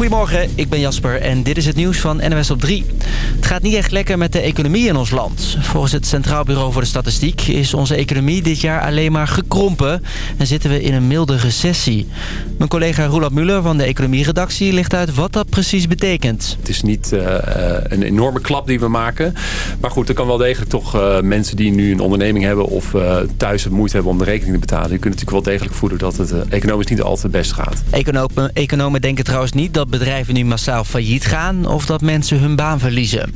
Goedemorgen, ik ben Jasper en dit is het nieuws van NWS op 3. Het gaat niet echt lekker met de economie in ons land. Volgens het Centraal Bureau voor de Statistiek is onze economie dit jaar alleen maar gekrompen... en zitten we in een milde recessie. Mijn collega Roland Muller van de economieredactie legt uit wat dat precies betekent. Het is niet uh, een enorme klap die we maken. Maar goed, er kan wel degelijk toch uh, mensen die nu een onderneming hebben... of uh, thuis het moeite hebben om de rekening te betalen... die kunnen natuurlijk wel degelijk voelen dat het economisch niet altijd best gaat. Economen, economen denken trouwens niet dat bedrijven nu massaal failliet gaan... of dat mensen hun baan verliezen.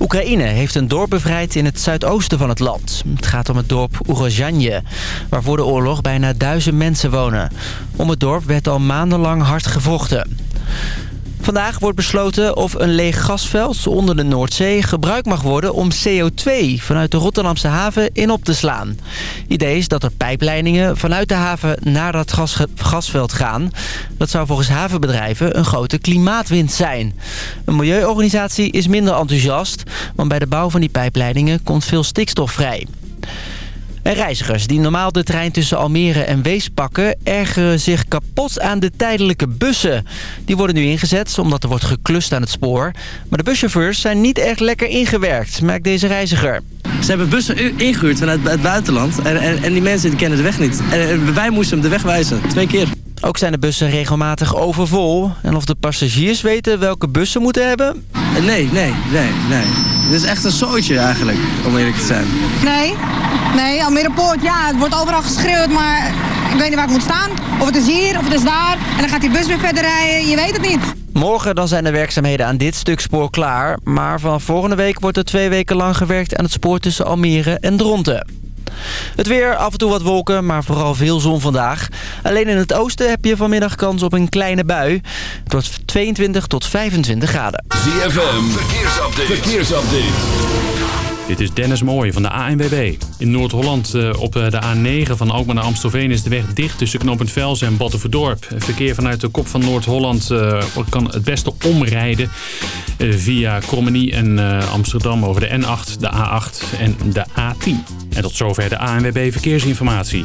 Oekraïne heeft een dorp bevrijd in het zuidoosten van het land. Het gaat om het dorp Urozhanje, waar voor de oorlog bijna duizend mensen wonen. Om het dorp werd al maandenlang hard gevochten. Vandaag wordt besloten of een leeg gasveld onder de Noordzee gebruikt mag worden om CO2 vanuit de Rotterdamse haven in op te slaan. Idee is dat er pijpleidingen vanuit de haven naar dat gas gasveld gaan. Dat zou volgens havenbedrijven een grote klimaatwind zijn. Een milieuorganisatie is minder enthousiast, want bij de bouw van die pijpleidingen komt veel stikstof vrij. En reizigers die normaal de trein tussen Almere en Wees pakken... ergeren zich kapot aan de tijdelijke bussen. Die worden nu ingezet omdat er wordt geklust aan het spoor. Maar de buschauffeurs zijn niet echt lekker ingewerkt, merkt deze reiziger. Ze hebben bussen ingehuurd vanuit het buitenland en, en, en die mensen die kennen de weg niet. En, wij moesten hem de weg wijzen, twee keer. Ook zijn de bussen regelmatig overvol. En of de passagiers weten welke bussen moeten hebben? Nee, nee, nee, nee. Het is echt een zootje eigenlijk, om eerlijk te zijn. Nee, nee, Almere Poort, ja, het wordt overal geschreeuwd, maar ik weet niet waar ik moet staan. Of het is hier, of het is daar. En dan gaat die bus weer verder rijden, je weet het niet. Morgen dan zijn de werkzaamheden aan dit stuk spoor klaar. Maar vanaf volgende week wordt er twee weken lang gewerkt aan het spoor tussen Almere en Dronten. Het weer, af en toe wat wolken, maar vooral veel zon vandaag. Alleen in het oosten heb je vanmiddag kans op een kleine bui. Het wordt 22 tot 25 graden. ZFM, verkeersupdate. verkeersupdate. Dit is Dennis Mooij van de ANWB. In Noord-Holland uh, op de A9 van Alkmaar naar Amstelveen is de weg dicht tussen knooppunt Vels en Battenverdorp. Verkeer vanuit de kop van Noord-Holland uh, kan het beste omrijden via Krommenie en Amsterdam over de N8, de A8 en de A10. En tot zover de ANWB Verkeersinformatie.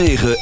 106.9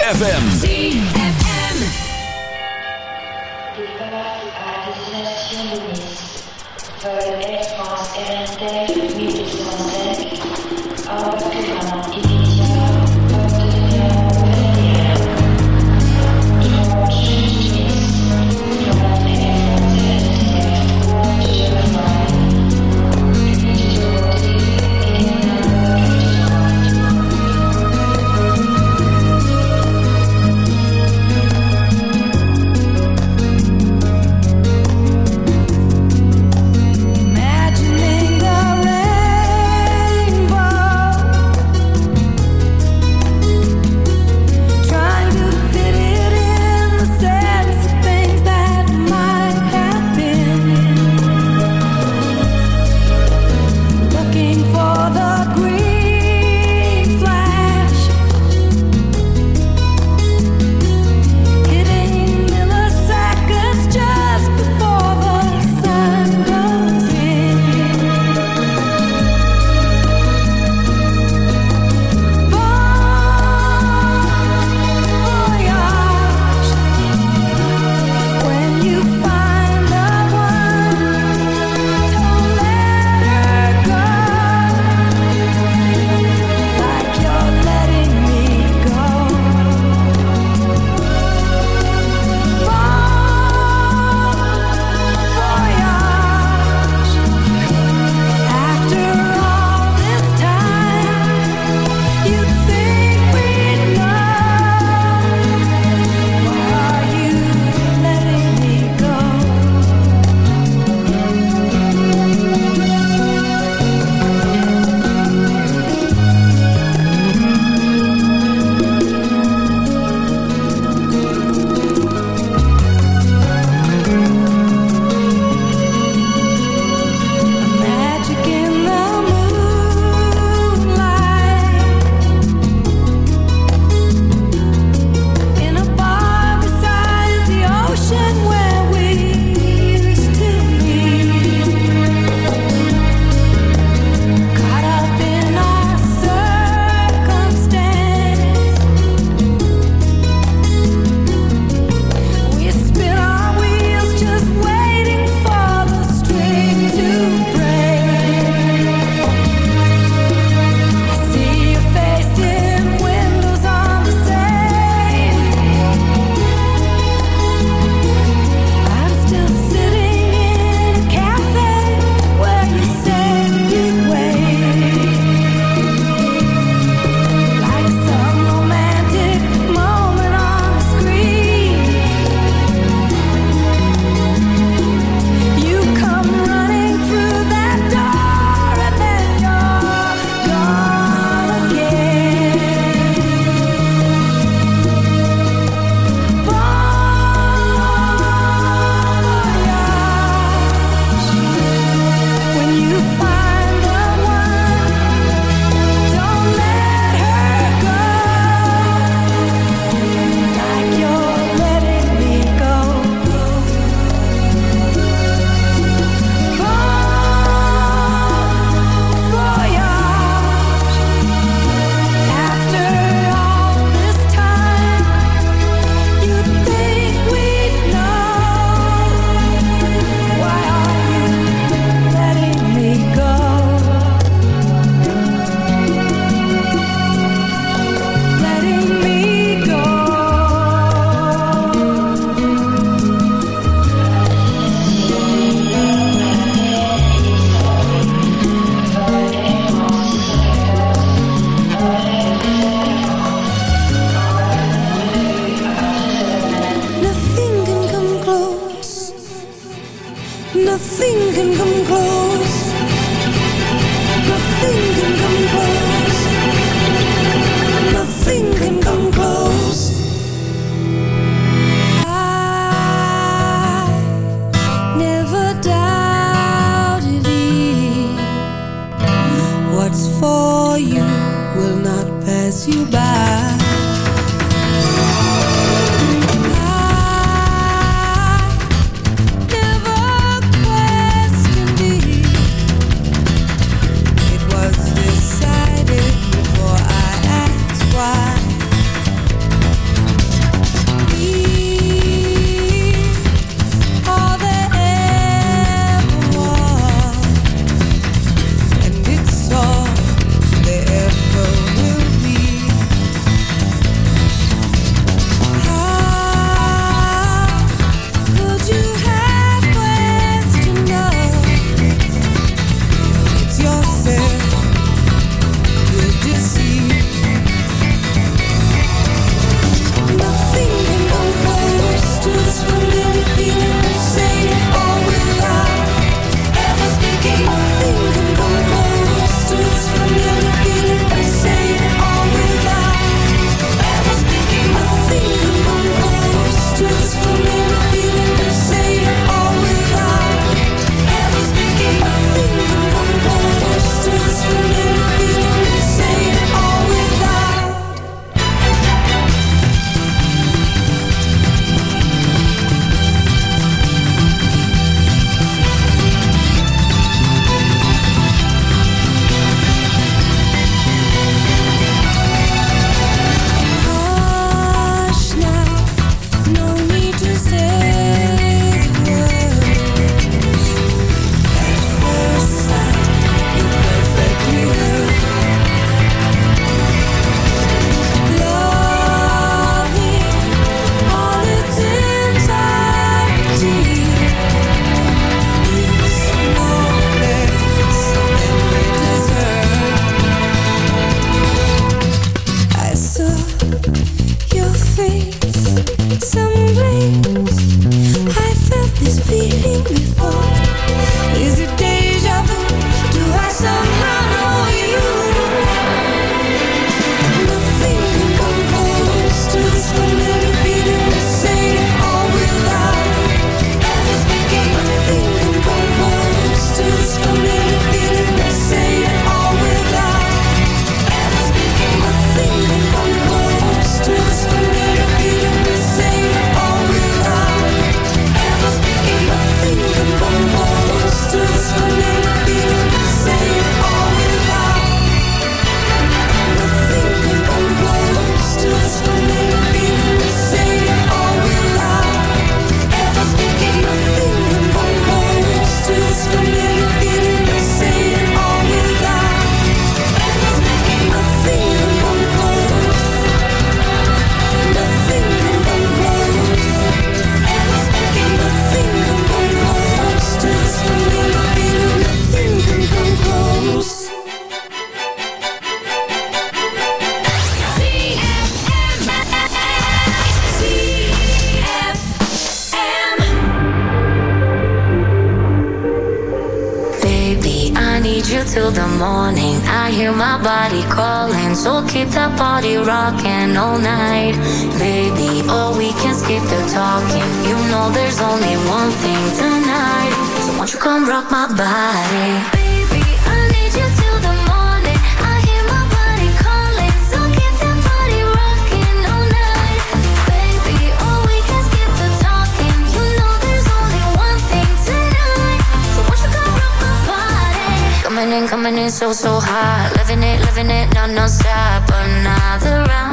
come rock my body? Baby. I need you till the morning. I hear my body calling, so keep that body rocking all night, baby. Oh, we can skip the talking. You know there's only one thing tonight. So won't you come rock my body? Coming in, coming in so, so hot Living it, living it, non, non-stop Another round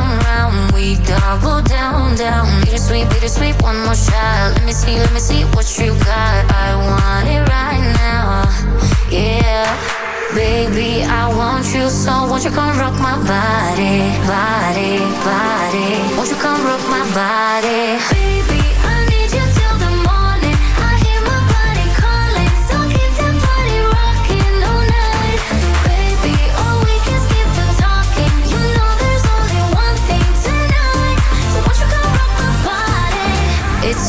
We double down, down. Bittersweet, bittersweet, one more shot Let me see, let me see what you got. I want it right now. Yeah Baby, I want you. So Won't you come rock my body, body, body? Won't you come rock my body? Baby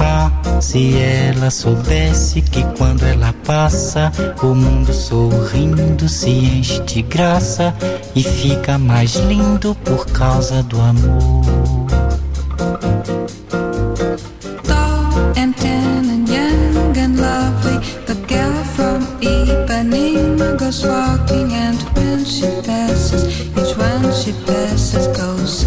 ah, se ela soubesse que quando ela passa, o mundo sorrindo se enche de graça e fica mais lindo por causa do amor. Tall and tan and young and lovely, the girl from Ipanema goes walking, and when she passes, each one she passes goes.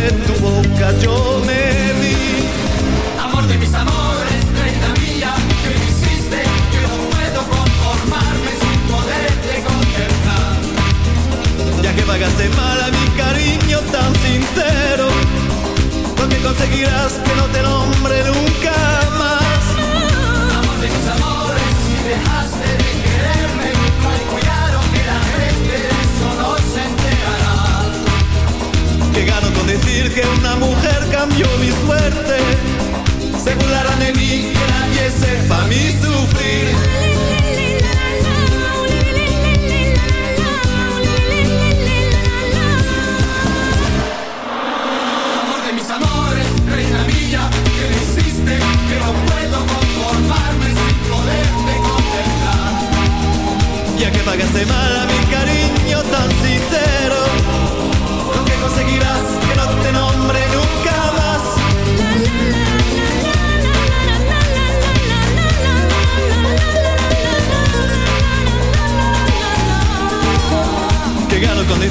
de tu boca yo me vi. Amor de mis amores, reina mía, que me hiciste, que no puedo conformarme sin poderte contemplar. Ya que pagaste mal a mi cariño tan sincero, lo que conseguirás que no te nombre nunca más. Amor de mis amores, si dejaste de quererme, Que gano con decir que una mujer cambió mi suerte. Se burlarán de mí, que nadie sepa mi sufrir. Amor de mis amores, reina mía, que me hiciste, que no puedo conformarme sin poderte contemplar. Ya que pagaste mal a mi cariño tan sincero,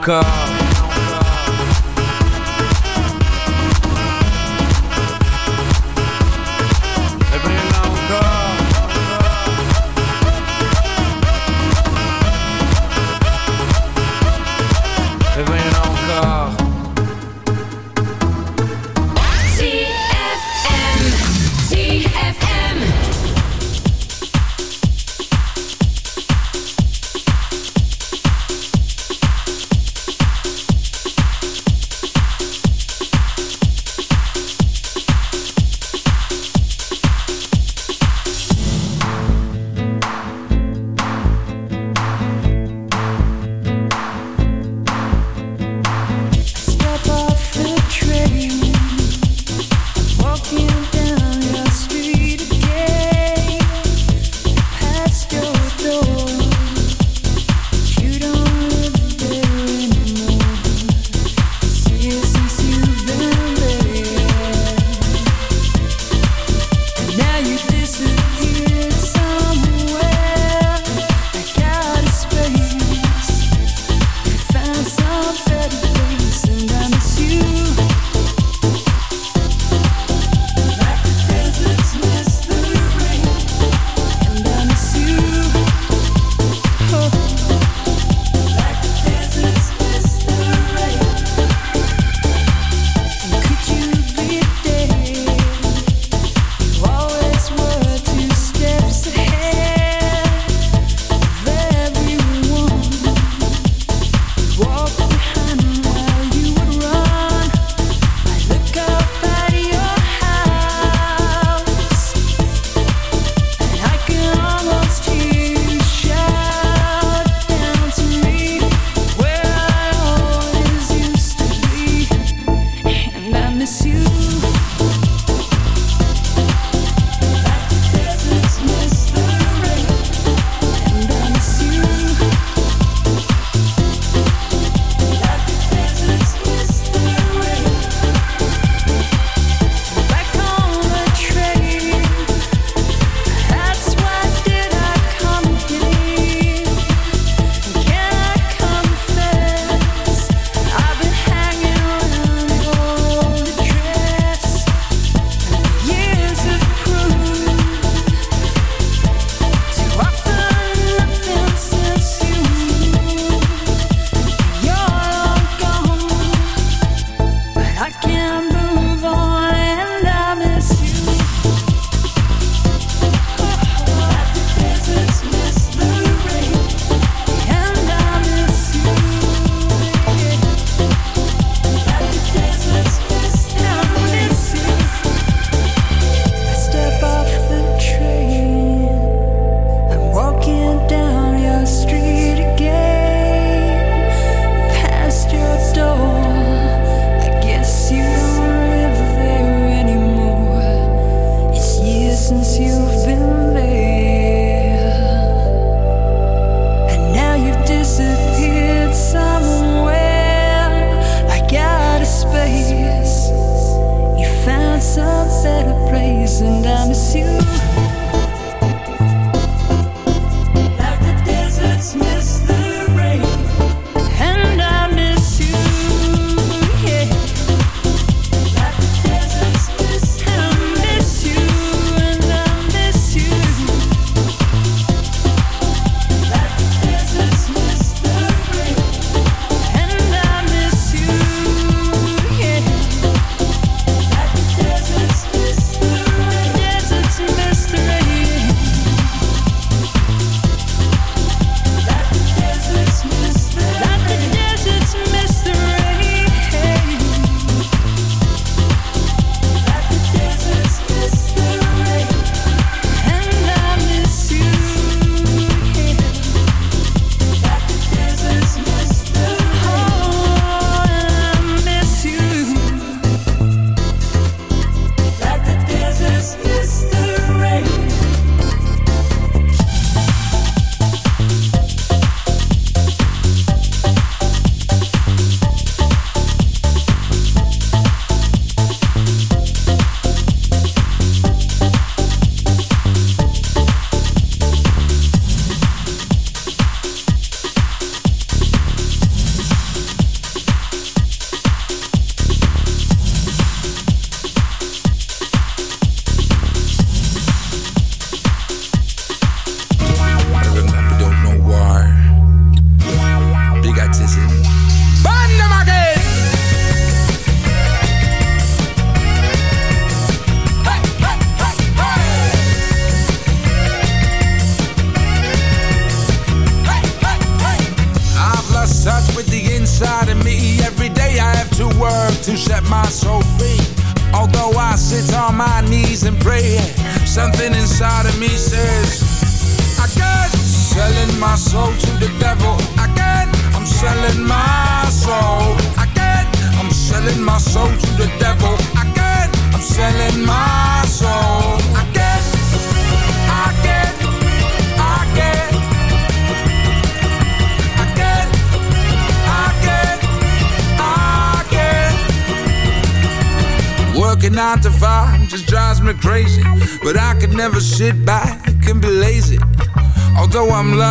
car